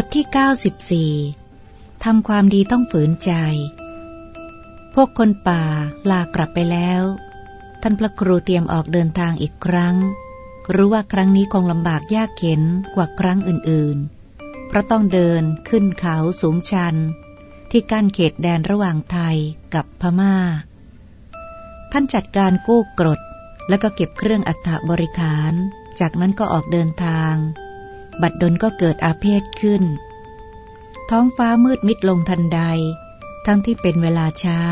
บทที่ 94 ทำความดีต้องฝืนใจ พวกคนป่าลากลับไปแล้ว ท่านพระครูเตรียมออกเดินทางอีกครั้ง รู้ว่าครั้งนี้คงลำบากยากเข็นกว่าครั้งอื่นๆ เพราะต้องเดินขึ้นเขาสูงชัน ที่กั้นเขตแดนระหว่างไทยกับพมา่า ท่านจัดการกู้กรดแล้วก็เก็บเครื่องอัฐบริขาร จากนั้นก็ออกเดินทาง บัดดลก็เกิดอาเพศขึ้น ท้องฟ้ามืดมิดลงทันใด ทั้งที่เป็นเวลาเช้า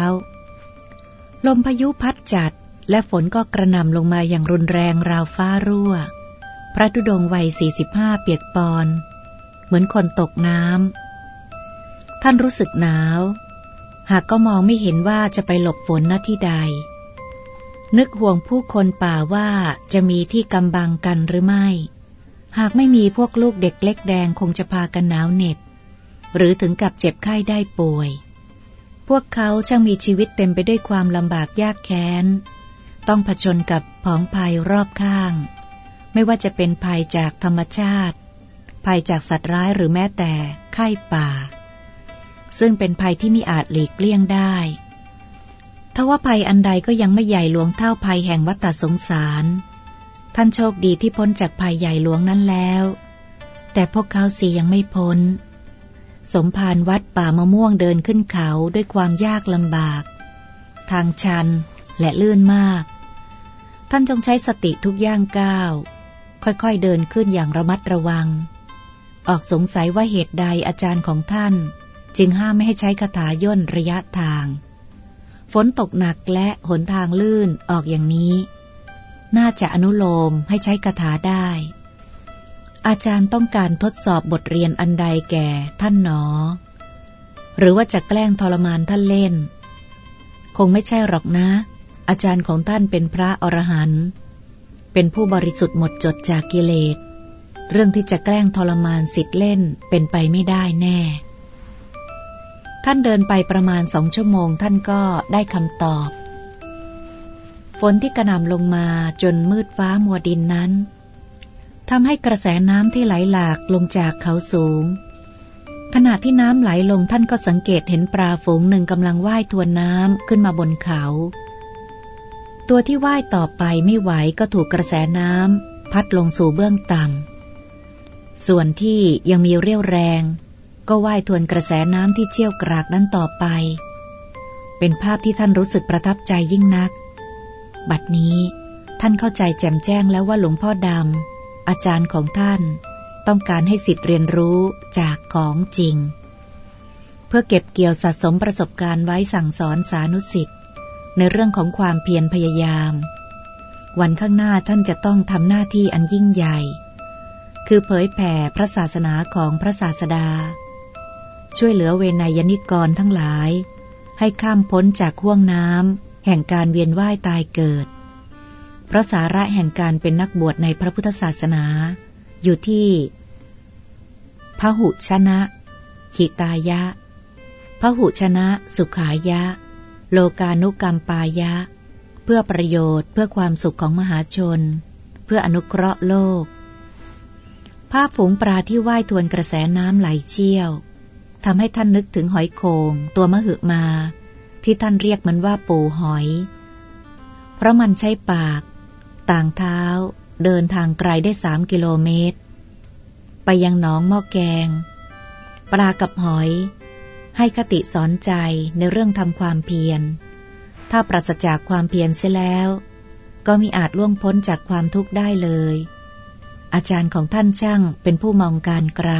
ลมพายุพัดจัดและฝนก็กระหน่ำลงมาอย่างรุนแรงราวฟ้ารั่ว พระธุดงวัยสี่สิบห้าเปียกปอน เหมือนคนตกน้ำ ท่านรู้สึกหนาว หากก็มองไม่เห็นว่าจะไปหลบฝนณที่ใด นึกห่วงผู้คนป่าว่าจะมีที่กำบังกันหรือไม่ หากไม่มีพวกลูกเด็กเล็กแดงคงจะพากันหนาวเหน็บ หรือถึงกับเจ็บไข้ได้ป่วย พวกเขาช่างมีชีวิตเต็มไปด้วยความลำบากยากแค้น ต้องผชนกับผองภัยรอบข้าง ไม่ว่าจะเป็นภัยจากธรรมชาติ ภัยจากสัตว์ร้ายหรือแม้แต่ไข้ป่า ซึ่งเป็นภัยที่มิอาจหลีกเลี่ยงได้ทว่าภัยอันใดก็ยังไม่ใหญ่หลวงเท่าภัยแห่งวัฏสงสาร ท่านโชคดีที่พ้นจากภัยใหญ่หลวงนั้นแล้ว แต่พวกเขาสียังไม่พ้น สมภารวัดป่ามะม่วงเดินขึ้นเขาด้วยความยากลำบาก ทางชันและลื่นมาก ท่านจงใช้สติทุกย่างก้าว ค่อยๆเดินขึ้นอย่างระมัดระวัง ออกสงสัยว่าเหตุใดอาจารย์ของท่าน จึงห้ามไม่ให้ใช้คาถาย่นระยะทาง ฝนตกหนักและหนทางลื่นออกอย่างนี้ น่าจะอนุโลมให้ใช้คาถาได้ อาจารย์ต้องการทดสอบบทเรียนอันใดแก่ท่านหนอ หรือว่าจะแกล้งทรมานท่านเล่น คงไม่ใช่หรอกนะ อาจารย์ของท่านเป็นพระอรหันต์เป็นผู้บริสุทธิ์หมดจดจากกิเลส เรื่องที่จะแกล้งทรมานสิทธิ์เล่นเป็นไปไม่ได้แน่ ท่านเดินไปประมาณสองชั่วโมงท่านก็ได้คำตอบ ฝนที่กระหน่ำลงมาจนมืดฟ้ามัวดินนั้นทำให้กระแสน้ำที่ไหลหลากลงจากเขาสูง ขณะที่น้ำไหลลงท่านก็สังเกตเห็นปลาฝูงหนึ่งกำลังว่ายทวนน้ำขึ้นมาบนเขา ตัวที่ว่ายต่อไปไม่ไหวก็ถูกกระแสน้ำพัดลงสู่เบื้องต่ำส่วนที่ยังมีเรี่ยวแรง ก็ว่ายทวนกระแสน้ำที่เชี่ยวกรากนั้นต่อไป เป็นภาพที่ท่านรู้สึกประทับใจยิ่งนัก บัดนี้ท่านเข้าใจแจ่มแจ้งแล้วว่าหลวงพ่อดำอาจารย์ของท่าน ต้องการให้สิทธิ์เรียนรู้จากของจริง เพื่อเก็บเกี่ยวสะสมประสบการณ์ไว้สั่งสอนสานุสิทธิ์ในเรื่องของความเพียรพยายาม วันข้างหน้าท่านจะต้องทำหน้าที่อันยิ่งใหญ่ คือเผยแผ่พระศาสนาของพระศาสดา ช่วยเหลือเวนยนิกรทั้งหลาย ให้ข้ามพ้นจากห่วงน้ำ แห่งการเวียนว่ายตายเกิด เพราะสาระแห่งการเป็นนักบวชในพระพุทธศาสนา อยู่ที่พหุชนะ หิตายะพหุชนะ สุขายะ โลกานุกรรมปายะ เพื่อประโยชน์เพื่อความสุขของมหาชน เพื่ออนุเคราะห์โลก ภาพฝูงปลาที่ว่ายทวนกระแสน้ำไหลเชี่ยวทำให้ท่านนึกถึงหอยโคงตัวมหึมา ที่ท่านเรียกมันว่าปูหอย เพราะมันใช้ปาก ต่างเท้า เดินทางไกลได้สามกิโลเมตร ไปยังหนองหม้อแกง ปลากับหอย ให้คติสอนใจในเรื่องทำความเพียร ถ้าปราศจากความเพียรเสียแล้ว ก็มีอาจล่วงพ้นจากความทุกข์ได้เลย อาจารย์ของท่านช่างเป็นผู้มองการไกล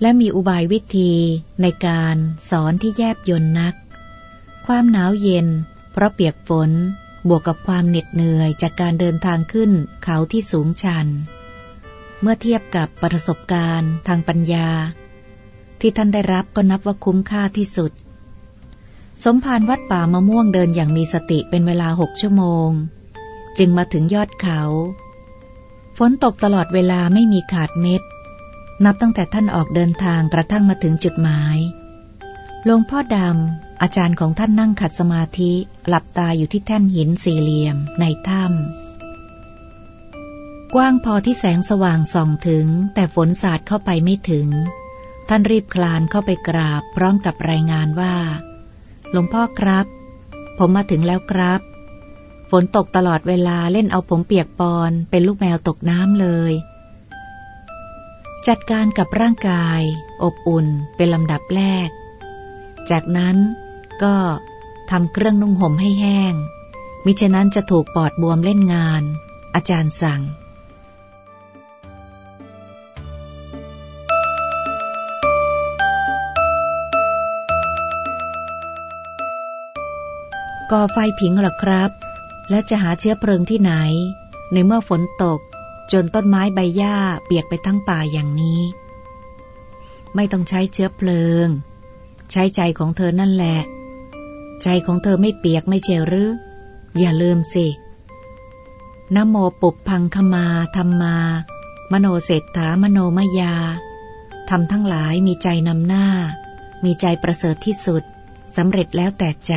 และมีอุบายวิธีในการสอนที่แยบยนนัก ความหนาวเย็น เพราะเปียกฝน บวกกับความเหน็ดเหนื่อยจากการเดินทางขึ้นเขาที่สูงชัน เมื่อเทียบกับประสบการณ์ทางปัญญา ที่ท่านได้รับก็นับว่าคุ้มค่าที่สุด สมภารวัดป่ามะม่วงเดินอย่างมีสติเป็นเวลาหกชั่วโมง จึงมาถึงยอดเขา ฝนตกตลอดเวลาไม่มีขาดเม็ด นับตั้งแต่ท่านออกเดินทางกระทั่งมาถึงจุดหมายหลวงพ่อดำ อาจารย์ของท่านนั่งขัดสมาธิหลับตาอยู่ที่แท่นหินสี่เหลี่ยมในถ้ำกว้างพอที่แสงสว่างส่องถึง แต่ฝนสาดเข้าไปไม่ถึง ท่านรีบคลานเข้าไปกราบพร้อมกับรายงานว่า หลวงพ่อครับ ผมมาถึงแล้วครับ ฝนตกตลอดเวลาเล่นเอาผมเปียกปอนเป็นลูกแมวตกน้ำเลย จัดการกับร่างกาย อบอุ่นเป็นลำดับแรกจากนั้น ก็ทำเครื่องนุ่งห่มให้แห้ง มิฉะนั้นจะถูกปอดบวมเล่นงาน อาจารย์สั่ง ก่อไฟผิงหรอครับ แล้วจะหาเชื้อเพลิงที่ไหน ในเมื่อฝนตก จนต้นไม้ใบหญ้าเปียกไปทั้งป่าอย่างนี้ ไม่ต้องใช้เชื้อเพลิง ใช้ใจของเธอนั่นแหละ ใจของเธอไม่เปียกไม่เจหรือ อย่าลืมสินโมปุบพังคมาธรรมา มโนเศรษฐามโนมยาทำทั้งหลายมีใจนำหน้า มีใจประเสริฐที่สุดสำเร็จแล้วแต่ใจ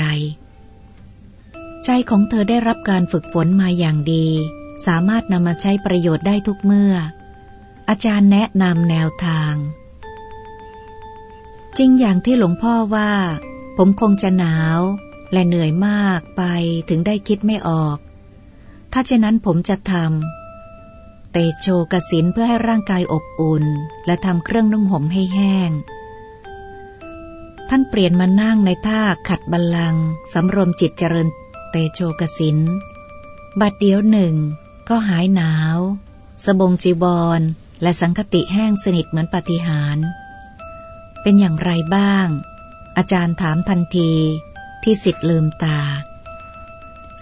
ใจของเธอได้รับการฝึกฝนมาอย่างดี สามารถนำมาใช้ประโยชน์ได้ทุกเมื่อ อาจารย์แนะนำแนวทาง จริงอย่างที่หลวงพ่อว่า ผมคงจะหนาว และเหนื่อยมากไปถึงได้คิดไม่ออก ถ้าเช่นนั้นผมจะทำเตโชกสินเพื่อให้ร่างกายอบอุ่น และทำเครื่องนุ่งห่มให้แห้ง ท่านเปลี่ยนมานั่งในท่าขัดบัลลังก์สำรวมจิตเจริญเตโชกสิน บัดเดียวหนึ่ง ก็หายหนาว สบงจีบอลและสังคติแห้งสนิทเหมือนปฏิหาร เป็นอย่างไรบ้าง อาจารย์ถามทันทีที่สิทธิ์ลืมตา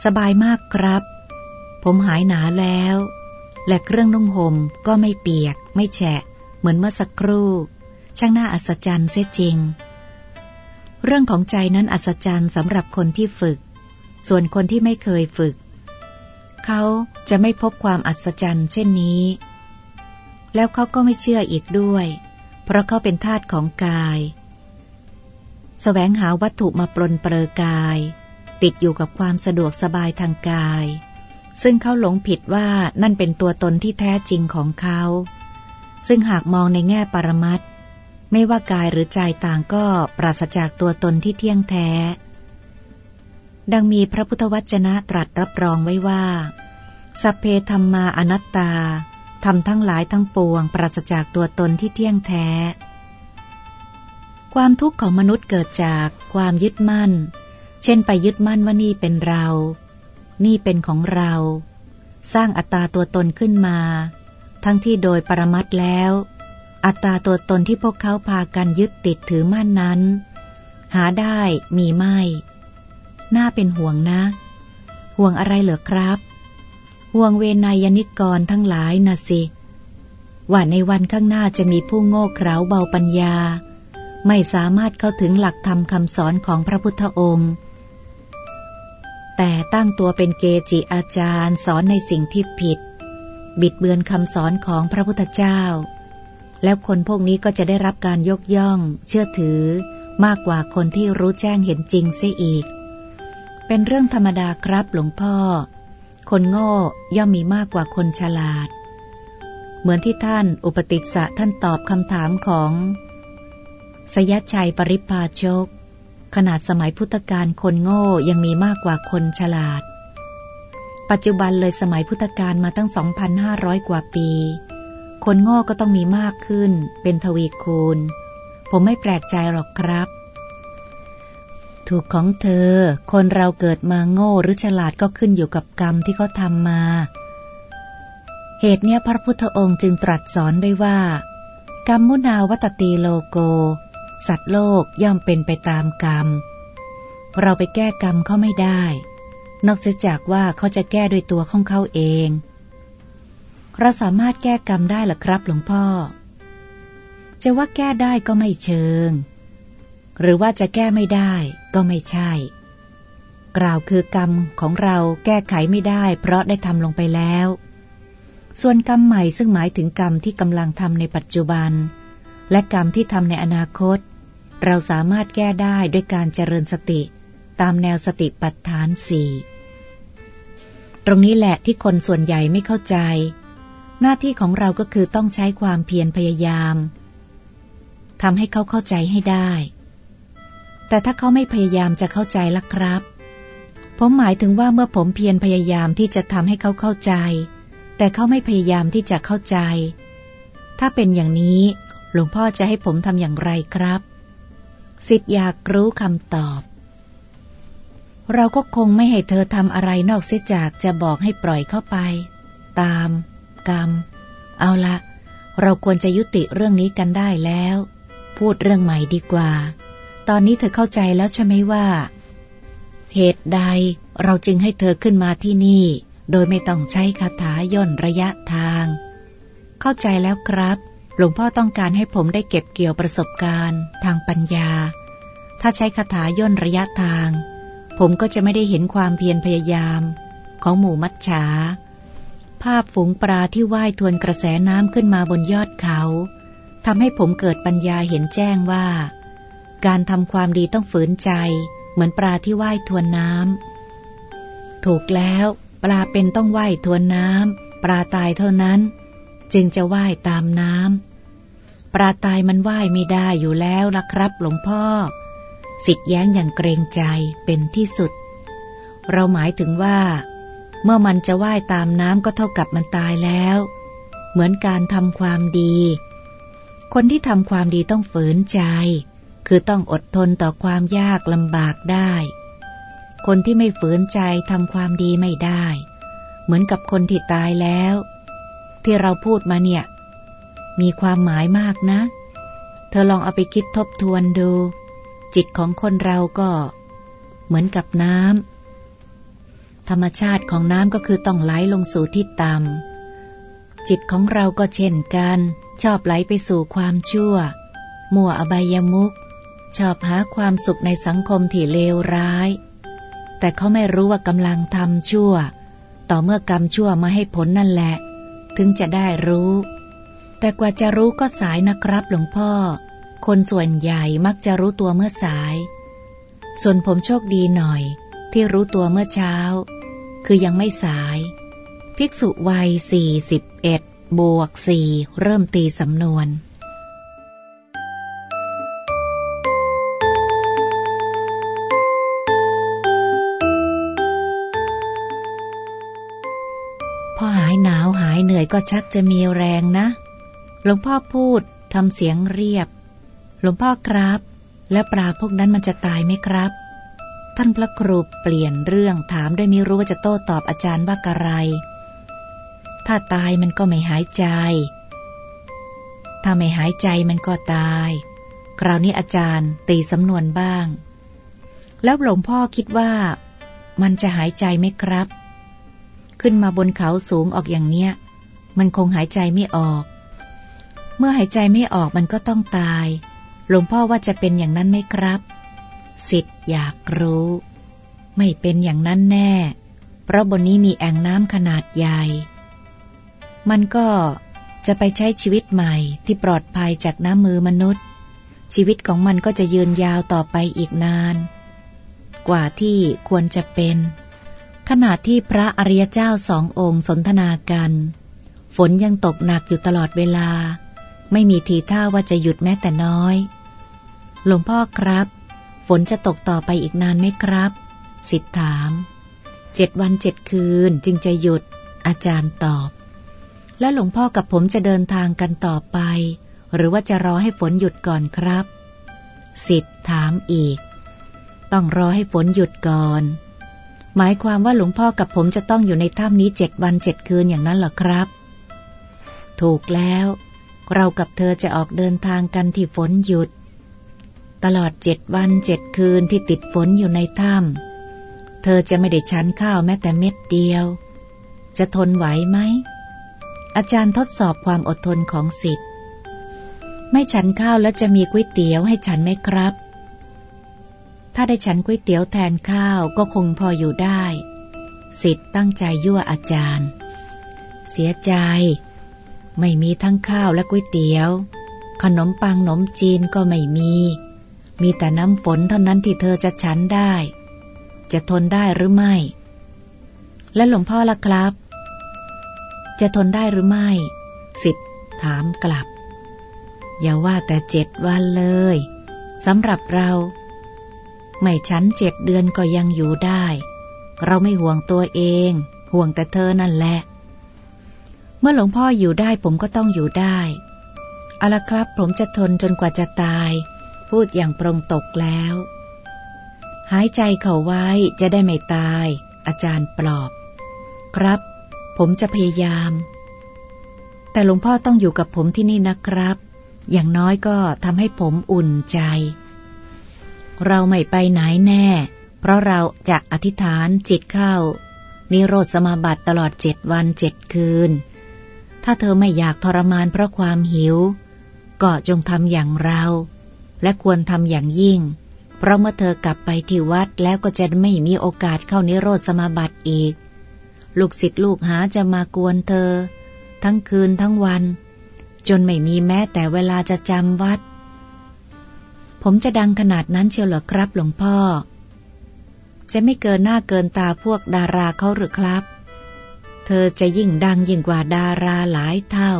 สบายมากครับ ผมหายหนาแล้ว และเครื่องนุ่งห่มก็ไม่เปียก ไม่แฉะ เหมือนเมื่อสักครู่ ช่างน่าอัศจรรย์เสียจริง เรื่องของใจนั้นอัศจรรย์สำหรับคนที่ฝึก ส่วนคนที่ไม่เคยฝึก เขาจะไม่พบความอัศจรรย์เช่นนี้ แล้วเขาก็ไม่เชื่ออีกด้วย เพราะเขาเป็นทาตของกาย แสวงหาวัตถุมาปลนเปลือกาย ติดอยู่กับความสะดวกสบายทางกาย ซึ่งเขาหลงผิดว่านั่นเป็นตัวตนที่แท้จริงของเขา ซึ่งหากมองในแง่ปรมัตไม่ว่ากายหรือใจต่างก็ปราศจากตัวตนที่เที่ยงแท้ ดังมีพระพุทธวจนะตรัสรับรองไว้ว่า สัพเพธรรมาอนัตตาทำทั้งหลายทั้งปวง ปราศจากตัวตนที่เที่ยงแท้ ความทุกข์ของมนุษย์เกิดจากความยึดมั่น เช่นไปยึดมั่นว่านี่เป็นเรา นี่เป็นของเรา สร้างอัตตาตัวตนขึ้นมา ทั้งที่โดยปรมัตแล้ว อัตตาตัวตนที่พวกเขาพากันยึดติดถือมั่นนั้น หาได้มีไม่ น่าเป็นห่วงนะ ห่วงอะไรเหรอครับ ห่วงเวนายนิกรทั้งหลายนะสิว่าในวันข้างหน้าจะมีผู้โง่เขลาเบาปัญญา ไม่สามารถเข้าถึงหลักธรรมคำสอนของพระพุทธองค์ แต่ตั้งตัวเป็นเกจิอาจารย์สอนในสิ่งที่ผิด บิดเบือนคำสอนของพระพุทธเจ้า แล้วคนพวกนี้ก็จะได้รับการยกย่อง เชื่อถือ มากกว่าคนที่รู้แจ้งเห็นจริงเสียอีก เป็นเรื่องธรรมดาครับหลวงพ่อ คนโง่ย่อมมีมากกว่าคนฉลาด เหมือนที่ท่านอุปติสสะท่านตอบคำถามของ สยชัยปริพาชก ขนาดสมัยพุทธกาลคนโง่ยังมีมากกว่าคนฉลาด ปัจจุบันเลยสมัยพุทธกาลมาตั้ง 2,500 กว่าปี คนโง่ก็ต้องมีมากขึ้น เป็นทวีคูณ ผมไม่แปลกใจหรอกครับ ถูกของเธอ คนเราเกิดมาโง่หรือฉลาดก็ขึ้นอยู่กับกรรมที่เขาทำมา เหตุเนี้ยพระพุทธองค์จึงตรัสสอนไว้ว่ากรรมมุนาวัตตีโลโก สัตว์โลกย่อมเป็นไปตามกรรม เราไปแก้กรรมเขาไม่ได้ นอกจากว่าเขาจะแก้โดยตัวของเขาเอง เราสามารถแก้กรรมได้หรือครับหลวงพ่อ จะว่าแก้ได้ก็ไม่เชิง หรือว่าจะแก้ไม่ได้ก็ไม่ใช่ กล่าวคือกรรมของเราแก้ไขไม่ได้ เพราะได้ทำลงไปแล้ว ส่วนกรรมใหม่ซึ่งหมายถึงกรรมที่กำลังทำในปัจจุบันและกรรมที่ทำในอนาคต เราสามารถแก้ได้ด้วยการเจริญสติตามแนวสติปัฏฐานสี่ตรงนี้แหละที่คนส่วนใหญ่ไม่เข้าใจ หน้าที่ของเราก็คือต้องใช้ความเพียรพยายามทำให้เขาเข้าใจให้ได้ แต่ถ้าเขาไม่พยายามจะเข้าใจล่ะครับ ผมหมายถึงว่าเมื่อผมเพียรพยายามที่จะทำให้เขาเข้าใจ แต่เขาไม่พยายามที่จะเข้าใจ ถ้าเป็นอย่างนี้ หลวงพ่อจะให้ผมทำอย่างไรครับ สิทธิ์อยากรู้คำตอบ เราก็คงไม่ให้เธอทำอะไรนอกเสียจากจะบอกให้ปล่อยเข้าไป ตาม กรรม เอาละ เราควรจะยุติเรื่องนี้กันได้แล้ว พูดเรื่องใหม่ดีกว่า ตอนนี้เธอเข้าใจแล้วใช่ไหมว่า เหตุใดเราจึงให้เธอขึ้นมาที่นี่ โดยไม่ต้องใช้คาถาย่นระยะทาง เข้าใจแล้วครับ หลวงพ่อต้องการให้ผมได้เก็บเกี่ยวประสบการณ์ ทางปัญญา ถ้าใช้คาถาย่นระยะทาง ผมก็จะไม่ได้เห็นความเพียรพยายาม ของหมู่มัจฉา ภาพฝูงปลาที่ว่ายทวนกระแสน้ำขึ้นมาบนยอดเขาทำให้ผมเกิดปัญญาเห็นแจ้งว่า การทำความดีต้องฝืนใจ เหมือนปลาที่ว่ายทวนน้ำถูกแล้ว ปลาเป็นต้องว่ายทวนน้ำปลาตายเท่านั้น จึงจะว่ายตามน้ำปลาตายมันว่ายไม่ได้อยู่แล้วล่ะครับหลวงพ่อ สิทธิ์แย้งอย่างเกรงใจเป็นที่สุด เราหมายถึงว่า เมื่อมันจะว่ายตามน้ำก็เท่ากับมันตายแล้ว เหมือนการทำความดี คนที่ทำความดีต้องฝืนใจ คือต้องอดทนต่อความยากลำบากได้ คนที่ไม่ฝืนใจทำความดีไม่ได้ เหมือนกับคนที่ตายแล้ว ที่เราพูดมาเนี่ย มีความหมายมากนะ เธอลองเอาไปคิดทบทวนดู จิตของคนเราก็เหมือนกับน้ำธรรมชาติของน้ำก็คือต้องไหลลงสู่ที่ต่ำจิตของเราก็เช่นกัน ชอบไหลไปสู่ความชั่ว มั่วอบายมุกชอบหาความสุขในสังคมที่เลวร้าย แต่เขาไม่รู้ว่ากำลังทำชั่ว ต่อเมื่อกรรมชั่วมาให้ผลนั่นแหละ ถึงจะได้รู้ แต่กว่าจะรู้ก็สายนะครับหลวงพ่อ คนส่วนใหญ่มักจะรู้ตัวเมื่อสาย ส่วนผมโชคดีหน่อย ที่รู้ตัวเมื่อเช้า คือยังไม่สาย ภิกษุวัย 41 บวก 4 เริ่มตีสำนวน ก็ชักจะมีแรงนะ หลวงพ่อพูดทำเสียงเรียบ หลวงพ่อครับ แล้วปลาพวกนั้นมันจะตายไหมครับ ท่านพระครูเปลี่ยนเรื่องถามด้วยมิรู้ว่าจะโต้ตอบอาจารย์ว่ากะไร ถ้าตายมันก็ไม่หายใจ ถ้าไม่หายใจมันก็ตาย คราวนี้อาจารย์ตีสำนวนบ้าง แล้วหลวงพ่อคิดว่า มันจะหายใจไหมครับ ขึ้นมาบนเขาสูงออกอย่างเนี้ย มันคงหายใจไม่ออก เมื่อหายใจไม่ออกมันก็ต้องตาย หลวงพ่อว่าจะเป็นอย่างนั้นไหมครับ สิทธิ์อยากรู้ ไม่เป็นอย่างนั้นแน่ เพราะบนนี้มีแอ่งน้ำขนาดใหญ่ มันก็จะไปใช้ชีวิตใหม่ที่ปลอดภัยจากน้ำมือมนุษย์ ชีวิตของมันก็จะยืนยาวต่อไปอีกนาน กว่าที่ควรจะเป็น ขณะที่พระอริยเจ้าสององค์สนทนากัน ฝนยังตกหนักอยู่ตลอดเวลา ไม่มีทีท่าว่าจะหยุดแม้แต่น้อย หลวงพ่อครับ ฝนจะตกต่อไปอีกนานไหมครับ สิทธถามเจ็ดวันเจ็ดคืนจึงจะหยุด อาจารย์ตอบ แล้วหลวงพ่อกับผมจะเดินทางกันต่อไป หรือว่าจะรอให้ฝนหยุดก่อนครับ สิทธิ์ถามอีก ต้องรอให้ฝนหยุดก่อนหมายความว่าหลวงพ่อกับผมจะต้องอยู่ในถ้ำนี้เจ็ดวันเจ็ดคืนอย่างนั้นเหรอครับ ถูกแล้ว เรากับเธอจะออกเดินทางกันที่ฝนหยุด ตลอดเจ็ดวันเจ็ดคืนที่ติดฝนอยู่ในถ้ำเธอจะไม่ได้ชั้นข้าวแม้แต่เม็ดเดียว จะทนไหวไหม อาจารย์ทดสอบความอดทนของสิทธิ์ ไม่ฉันข้าวแล้วจะมีก๋วยเตี๋ยวให้ฉันไหมครับ ถ้าได้ฉันก๋วยเตี๋ยวแทนข้าวก็คงพออยู่ได้ สิทธิ์ตั้งใจยั่วอาจารย์เสียใจ ไม่มีทั้งข้าวและก๋วยเตี๋ยว ขนมปังขนมจีนก็ไม่มี มีแต่น้ำฝนเท่านั้นที่เธอจะฉันได้ จะทนได้หรือไม่ และหลวงพ่อล่ะครับ จะทนได้หรือไม่ สิทธิ์ถามกลับ อย่าว่าแต่เจ็ดวันเลยสำหรับเรา ไม่ชันเจ็ดเดือนก็ยังอยู่ได้ เราไม่ห่วงตัวเอง ห่วงแต่เธอนั่นแหละ เมื่อหลวงพ่ออยู่ได้ผมก็ต้องอยู่ได้ เอาละครับผมจะทนจนกว่าจะตาย พูดอย่างปรงตกแล้ว หายใจเขาไว้จะได้ไม่ตาย อาจารย์ปลอบ ครับ ผมจะพยายาม แต่หลวงพ่อต้องอยู่กับผมที่นี่นะครับ อย่างน้อยก็ทำให้ผมอุ่นใจ เราไม่ไปไหนแน่ เพราะเราจะอธิษฐานจิตเข้า นิโรธสมาบัติตลอดเจ็ดวันเจ็ดคืน ถ้าเธอไม่อยากทรมานเพราะความหิว ก็จงทำอย่างเรา และควรทำอย่างยิ่ง เพราะเมื่อเธอกลับไปที่วัดแล้วก็จะไม่มีโอกาสเข้านิโรธสมาบัติอีก ลูกศิษย์ลูกหาจะมากวนเธอ ทั้งคืนทั้งวัน จนไม่มีแม้แต่เวลาจะจำวัด ผมจะดังขนาดนั้นเชียวเหรอครับหลวงพ่อ จะไม่เกินหน้าเกินตาพวกดาราเขาหรือครับ เธอจะยิ่งดังยิ่งกว่าดาราหลายเท่า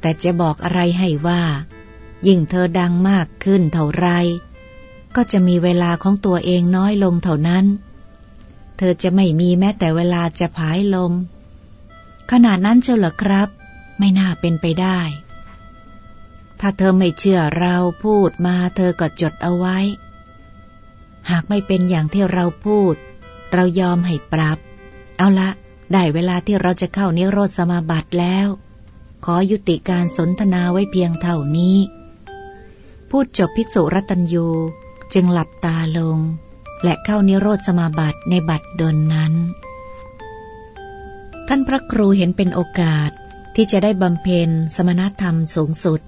แต่จะบอกอะไรให้ว่า ยิ่งเธอดังมากขึ้นเท่าไร ก็จะมีเวลาของตัวเองน้อยลงเท่านั้น เธอจะไม่มีแม้แต่เวลาจะผายลม ขนาดนั้นเชียวเหรอครับ ไม่น่าเป็นไปได้ ถ้าเธอไม่เชื่อเราพูดมาเธอก็จดเอาไว้ หากไม่เป็นอย่างที่เราพูด เรายอมให้ปรับ เอาละ ได้เวลาที่เราจะเข้านิโรธสมาบัติแล้ว ขอยุติการสนทนาไว้เพียงเท่านี้ พูดจบภิกษุรัตัญยูจึงหลับตาลง และเข้านิโรธสมาบัติในบัตดดลนั้น ท่านพระครูเห็นเป็นโอกาสที่จะได้บำเพ็ญสมณธรรมสูงสุด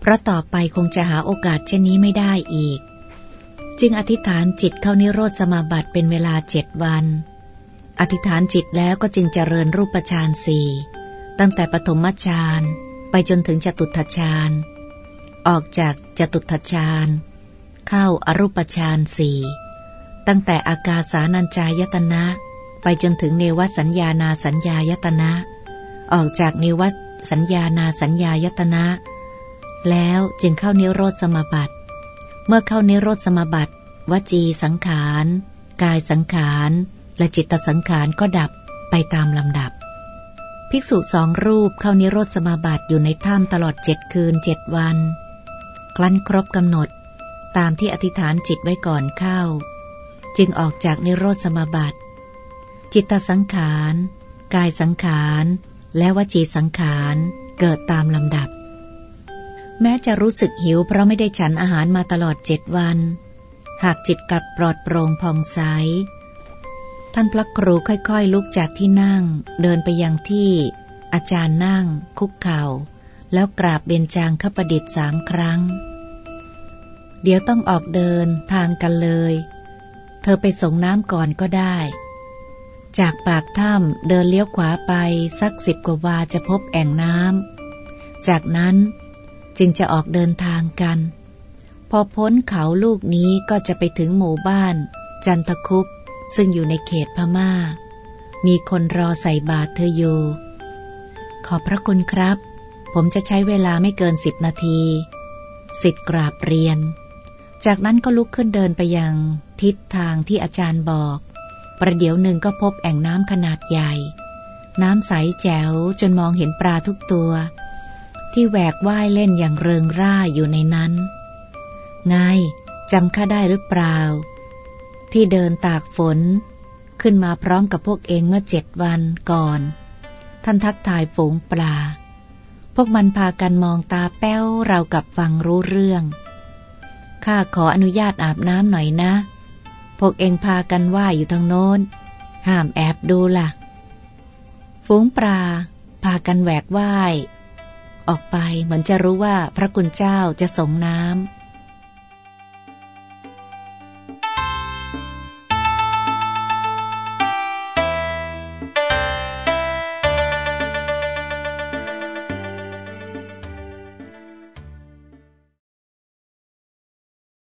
เพราะต่อไปคงจะหาโอกาสเช่นนี้ไม่ได้อีก จึงอธิษฐานจิตเข้านิโรธสมาบัติเป็นเวลาเจ็ดวัน อธิษฐานจิตแล้วก็จึงเจริญรูปฌานสี่ตั้งแต่ปฐมฌานไปจนถึงจตุตฌานออกจากจตุตฌานเข้าอรูปฌานสี่ตั้งแต่อากาสานัญจายตนะ ไปจนถึงเนวสัญญานาสัญญายตนะ ออกจากเนวสัญญานาสัญญายตนะ แล้วจึงเข้านิโรธสมบัติ เมื่อเข้านิโรธสมบัติ วจีสังขาร กายสังขาร และจิตสังขารก็ดับไปตามลำดับ ภิกษุสองรูปเข้านิโรธสมาบัติอยู่ในถ้ำตลอดเจ็ดคืนเจ็ดวันคลั้นครบกำหนดตามที่อธิษฐานจิตไว้ก่อนเข้า จึงออกจากนิโรธสมาบัติ จิตตสังขาร กายสังขาร และวจีสังขารเกิดตามลำดับ แม้จะรู้สึกหิวเพราะไม่ได้ฉันอาหารมาตลอดเจ็ดวัน หากจิตกลับปลอดโปร่งผ่องใส ท่านพระครูค่อยๆลุกจากที่นั่ง เดินไปยังที่ อาจารย์นั่ง คุกเข่า แล้วกราบเบญจางขประดิษฐ์สามครั้ง เดี๋ยวต้องออกเดินทางกันเลย เธอไปส่งน้ำก่อนก็ได้ จากปากถ้ำเดินเลี้ยวขวาไปสักสิบกว่าวาจะพบแอ่งน้ำจากนั้นจึงจะออกเดินทางกัน พอพ้นเขาลูกนี้ก็จะไปถึงหมู่บ้าน จันทคุป ซึ่งอยู่ในเขตพมา่า มีคนรอใส่บาตรเธออยู่ ขอบพระคุณครับ ผมจะใช้เวลาไม่เกินสิบนาทีสิทธิ์กราบเรียน จากนั้นก็ลุกขึ้นเดินไปยังทิศทางที่อาจารย์บอก ประเดี๋ยวหนึ่งก็พบแอ่งน้ำขนาดใหญ่ น้ำใสแจ๋วจนมองเห็นปลาทุกตัว ที่แหวกว่ายเล่นอย่างเริงร่าอยู่ในนั้น ไงจำข้าได้หรือเปล่า ที่เดินตากฝน ขึ้นมาพร้อมกับพวกเองเมื่อเจ็ดวันก่อน ท่านทักทายฝูงปลา พวกมันพากันมองตาแป้วเรากับฟังรู้เรื่อง ข้าขออนุญาตอาบน้ำหน่อยนะ พวกเองพากันว่ายอยู่ทางโน้น ห้ามแอบดูละ่ะ ฝูงปลา พากันแหวกว่าย ออกไปเหมือนจะรู้ว่าพระกุณเจ้าจะส่งน้ำ